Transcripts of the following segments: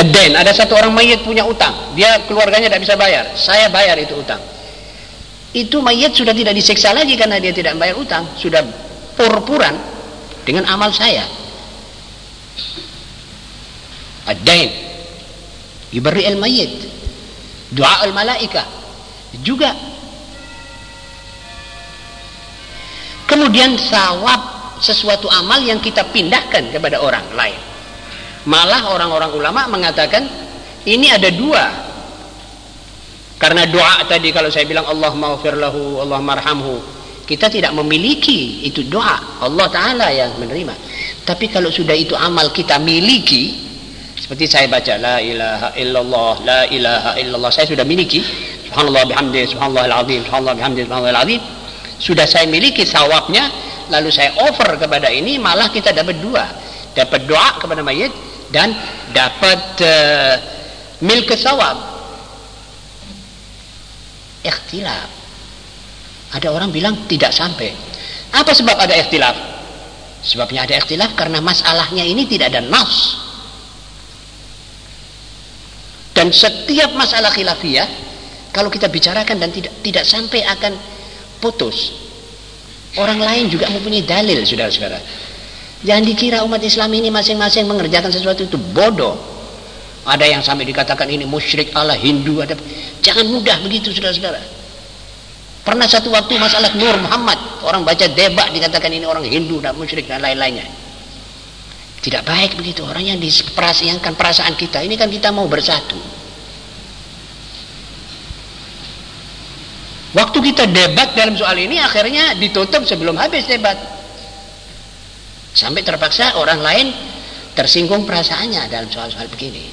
Haddain, ada satu orang mayit punya utang. Dia keluarganya tidak bisa bayar. Saya bayar itu utang. Itu mayit sudah tidak disiksa lagi karena dia tidak bayar utang. Sudah purpuran dengan amal saya. Haddain. Yubari al-mayit. Doa al-malaika. Juga. Kemudian sawab sesuatu amal yang kita pindahkan kepada orang lain Malah orang-orang ulama mengatakan ini ada dua. Karena doa tadi kalau saya bilang Allah maghfir lahu, Allah marhamhu, kita tidak memiliki itu doa. Allah taala yang menerima. Tapi kalau sudah itu amal kita miliki seperti saya baca la ilaha illallah, la ilaha illallah, saya sudah miliki subhanallah bihamdi, subhanallah alazim, subhanallah bihamdi, subhanallah alazim. Sudah saya miliki sawabnya, lalu saya offer kepada ini malah kita dapat dua. Dapat doa kepada mayit dan dapat uh, milk sawab. Ikhtilaf. Ada orang bilang tidak sampai. Apa sebab ada ikhtilaf? Sebabnya ada ikhtilaf karena masalahnya ini tidak ada nas dan setiap masalah khilafiyah kalau kita bicarakan dan tidak tidak sampai akan putus orang lain juga mempunyai dalil saudara-saudara Jangan dikira umat Islam ini masing-masing mengerjakan sesuatu itu bodoh. Ada yang sampai dikatakan ini musyrik Allah Hindu ada. Jangan mudah begitu saudara-saudara. Pernah satu waktu masalah Nur Muhammad, orang baca debat dikatakan ini orang Hindu dan musyrik dan lain-lainnya. Tidak baik begitu orang yang diperasangkan perasaan kita. Ini kan kita mau bersatu. Waktu kita debat dalam soal ini akhirnya ditutup sebelum habis debat sampai terpaksa orang lain tersinggung perasaannya dalam soal-soal begini.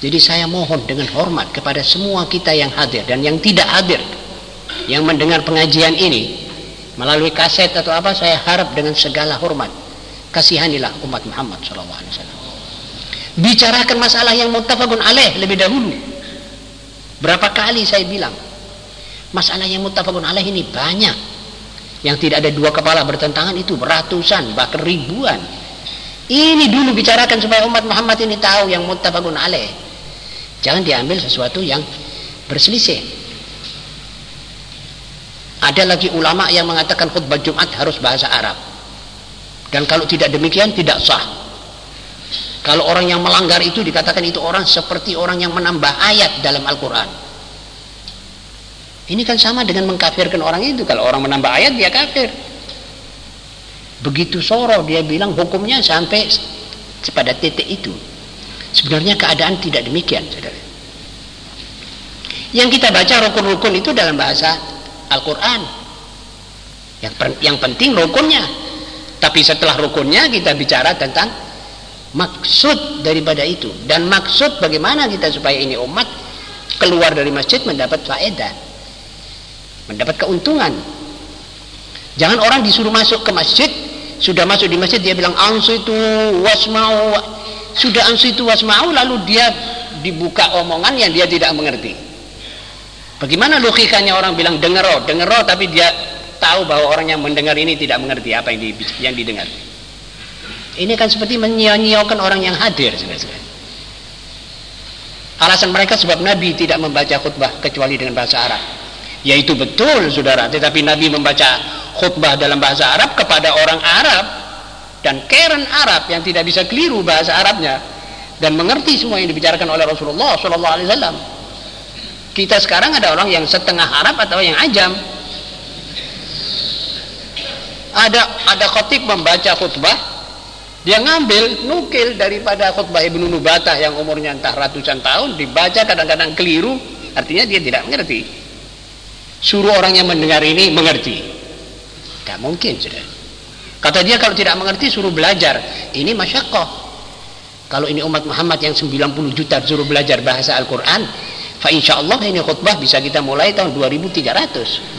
Jadi saya mohon dengan hormat kepada semua kita yang hadir dan yang tidak hadir yang mendengar pengajian ini melalui kaset atau apa saya harap dengan segala hormat kasihanilah umat Muhammad SAW bicarakan masalah yang muttafaqun alaih lebih dahulu. Berapa kali saya bilang masalah yang muttafaqun alaih ini banyak yang tidak ada dua kepala bertentangan itu ratusan bahkan ribuan. Ini dulu bicarakan supaya umat Muhammad ini tahu yang muttafaqun alaih. Jangan diambil sesuatu yang berselisih. Ada lagi ulama yang mengatakan khutbah Jumat harus bahasa Arab. Dan kalau tidak demikian tidak sah. Kalau orang yang melanggar itu dikatakan itu orang seperti orang yang menambah ayat dalam Al-Quran ini kan sama dengan mengkafirkan orang itu. Kalau orang menambah ayat dia kafir. Begitu soro dia bilang hukumnya sampai pada titik itu. Sebenarnya keadaan tidak demikian, saudara. Yang kita baca rukun-rukun itu dalam bahasa Al-Quran. Yang, yang penting rukunnya. Tapi setelah rukunnya kita bicara tentang maksud daripada itu. Dan maksud bagaimana kita supaya ini umat keluar dari masjid mendapat faedah mendapat keuntungan. Jangan orang disuruh masuk ke masjid sudah masuk di masjid dia bilang ansu itu wasmau. Sudah ansu itu wasmau lalu dia dibuka omongan yang dia tidak mengerti. Bagaimana logikanya orang bilang dengero dengero tapi dia tahu bahwa orang yang mendengar ini tidak mengerti apa yang, di, yang didengar. Ini kan seperti menyia-nyiakan orang yang hadir alasan mereka sebab Nabi tidak membaca khutbah kecuali dengan bahasa Arab ya itu betul saudara. Tetapi Nabi membaca khutbah dalam bahasa Arab kepada orang Arab dan keren Arab yang tidak bisa keliru bahasa Arabnya dan mengerti semua yang dibicarakan oleh Rasulullah Shallallahu Alaihi Wasallam. Kita sekarang ada orang yang setengah Arab atau yang ajam. Ada ada khotib membaca khutbah dia ngambil nukil daripada khutbah Ibnu Nubatah yang umurnya entah ratusan tahun dibaca kadang-kadang keliru artinya dia tidak mengerti suruh orang yang mendengar ini mengerti. Tidak mungkin sudah. Kata dia kalau tidak mengerti suruh belajar. Ini masyakoh. Kalau ini umat Muhammad yang 90 juta suruh belajar bahasa Al-Quran fa insya Allah ini khutbah bisa kita mulai tahun 2300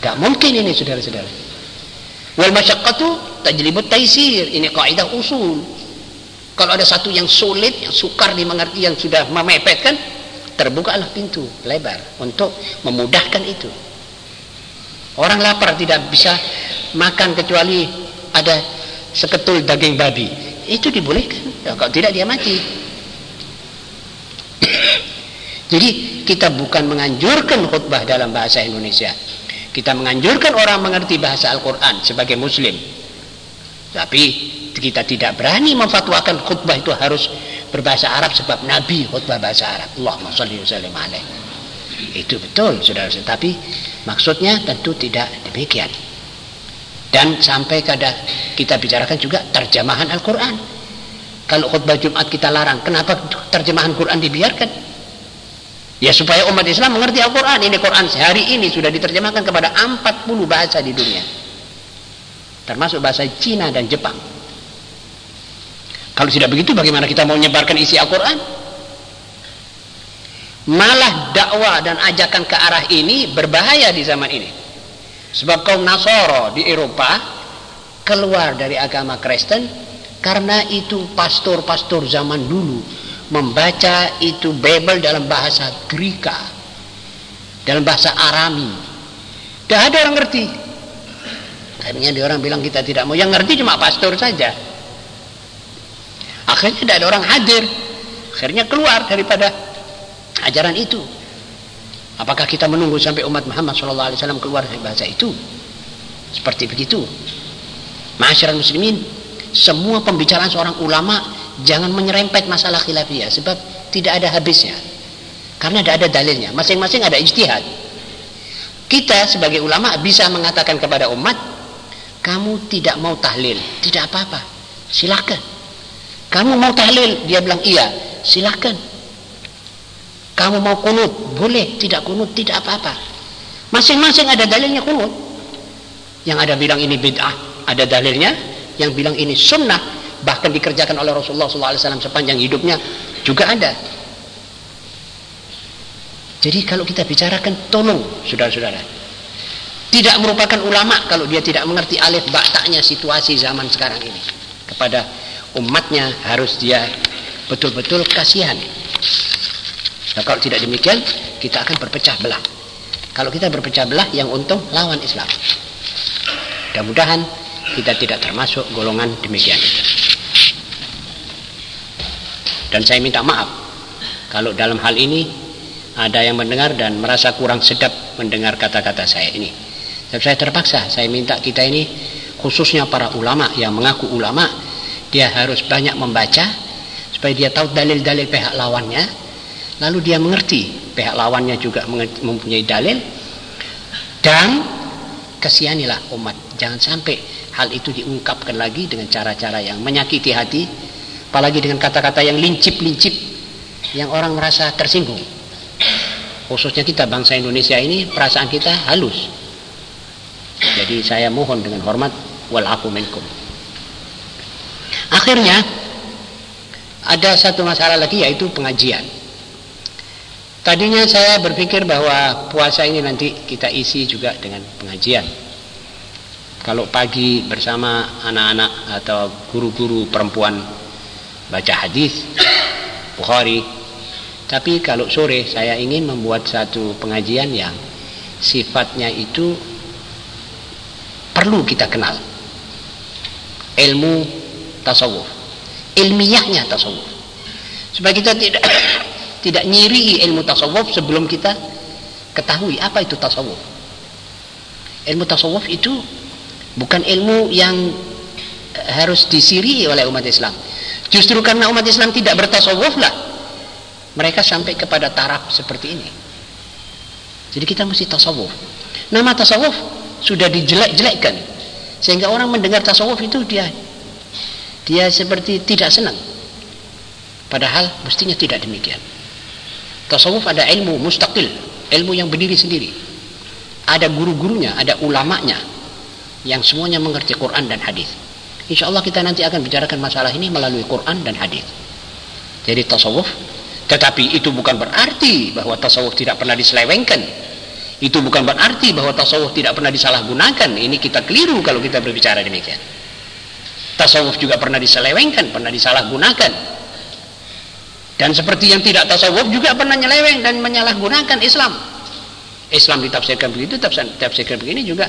tidak mungkin ini saudara-saudara. Wal masyakkatu tajlibut taisir. Ini kaidah usul. Kalau ada satu yang sulit yang sukar dimengerti yang sudah memepet kan terbukalah pintu lebar untuk memudahkan itu orang lapar tidak bisa makan kecuali ada seketul daging babi itu dibolehkan ya, kalau tidak dia mati Jadi kita bukan menganjurkan khutbah dalam bahasa Indonesia. Kita menganjurkan orang mengerti bahasa Al-Quran sebagai muslim. Tapi kita tidak berani memfatwakan khutbah itu harus berbahasa Arab sebab Nabi khutbah bahasa Arab. Allahumma salli wa sallim alaih. Itu betul, saudara. Tapi maksudnya tentu tidak demikian. Dan sampai kada kita bicarakan juga terjemahan Al-Quran. Kalau khutbah Jumat kita larang, kenapa terjemahan Quran dibiarkan? Ya supaya umat Islam mengerti Al-Quran. Ini Quran sehari ini sudah diterjemahkan kepada 40 bahasa di dunia. Termasuk bahasa Cina dan Jepang. Kalau tidak begitu bagaimana kita mau menyebarkan isi Al-Quran? Malah dakwah dan ajakan ke arah ini berbahaya di zaman ini. Sebab kaum Nasoro di Eropa keluar dari agama Kristen karena itu pastor-pastor zaman dulu membaca itu Bible dalam bahasa Greka, dalam bahasa Arami. Tidak ada orang ngerti. Akhirnya dia orang bilang kita tidak mau. Yang ngerti cuma pastor saja. Akhirnya tidak ada orang hadir. Akhirnya keluar daripada ajaran itu. Apakah kita menunggu sampai umat Muhammad SAW keluar dari bahasa itu? Seperti begitu. Masyarakat muslimin, semua pembicaraan seorang ulama jangan menyerempet masalah khilafiyah sebab tidak ada habisnya. Karena tidak ada dalilnya. Masing-masing ada ijtihad. Kita sebagai ulama bisa mengatakan kepada umat, kamu tidak mau tahlil, tidak apa-apa. Silakan. Kamu mau tahlil? Dia bilang iya. Silahkan. Kamu mau kunut? Boleh. Tidak kunut? Tidak apa-apa. Masing-masing ada dalilnya kunut. Yang ada bilang ini bid'ah. Ada dalilnya. Yang bilang ini sunnah. Bahkan dikerjakan oleh Rasulullah SAW sepanjang hidupnya. Juga ada. Jadi kalau kita bicarakan tolong saudara-saudara. Tidak merupakan ulama kalau dia tidak mengerti alif baktaknya situasi zaman sekarang ini. Kepada umatnya harus dia betul-betul kasihan. Nah, kalau tidak demikian, kita akan berpecah belah. Kalau kita berpecah belah, yang untung lawan Islam. Mudah-mudahan kita tidak termasuk golongan demikian itu. Dan saya minta maaf kalau dalam hal ini ada yang mendengar dan merasa kurang sedap mendengar kata-kata saya ini. Tapi saya terpaksa, saya minta kita ini khususnya para ulama yang mengaku ulama dia harus banyak membaca supaya dia tahu dalil-dalil pihak lawannya. Lalu dia mengerti pihak lawannya juga mempunyai dalil. Dan kesihanilah umat. Jangan sampai hal itu diungkapkan lagi dengan cara-cara yang menyakiti hati apalagi dengan kata-kata yang lincip-lincip yang orang merasa tersinggung. Khususnya kita bangsa Indonesia ini perasaan kita halus. Jadi saya mohon dengan hormat wal minkum Akhirnya ada satu masalah lagi yaitu pengajian. Tadinya saya berpikir bahwa puasa ini nanti kita isi juga dengan pengajian. Kalau pagi bersama anak-anak atau guru-guru perempuan baca hadis Bukhari. Tapi kalau sore saya ingin membuat satu pengajian yang sifatnya itu perlu kita kenal. Ilmu tasawuf. Ilmiahnya tasawuf. Supaya kita tidak tidak nyiri ilmu tasawuf sebelum kita ketahui apa itu tasawuf. Ilmu tasawuf itu bukan ilmu yang harus disiri oleh umat Islam. Justru karena umat Islam tidak bertasawuf lah mereka sampai kepada taraf seperti ini. Jadi kita mesti tasawuf. Nama tasawuf sudah dijelek-jelekkan. Sehingga orang mendengar tasawuf itu dia dia seperti tidak senang. Padahal mestinya tidak demikian. Tasawuf ada ilmu mustaqil ilmu yang berdiri sendiri. Ada guru-gurunya ada ulamanya yang semuanya mengerti Quran dan hadis. Insya Allah kita nanti akan bicarakan masalah ini melalui Quran dan hadis. Jadi tasawuf tetapi itu bukan berarti bahwa tasawuf tidak pernah diselewengkan. Itu bukan berarti bahwa tasawuf tidak pernah disalahgunakan. Ini kita keliru kalau kita berbicara demikian tasawuf juga pernah diselewengkan, pernah disalahgunakan. Dan seperti yang tidak tasawuf juga pernah nyeleweng dan menyalahgunakan Islam. Islam ditafsirkan begitu, tafsirkan begini juga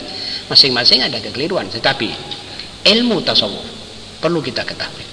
masing-masing ada kekeliruan. Tetapi ilmu tasawuf perlu kita ketahui.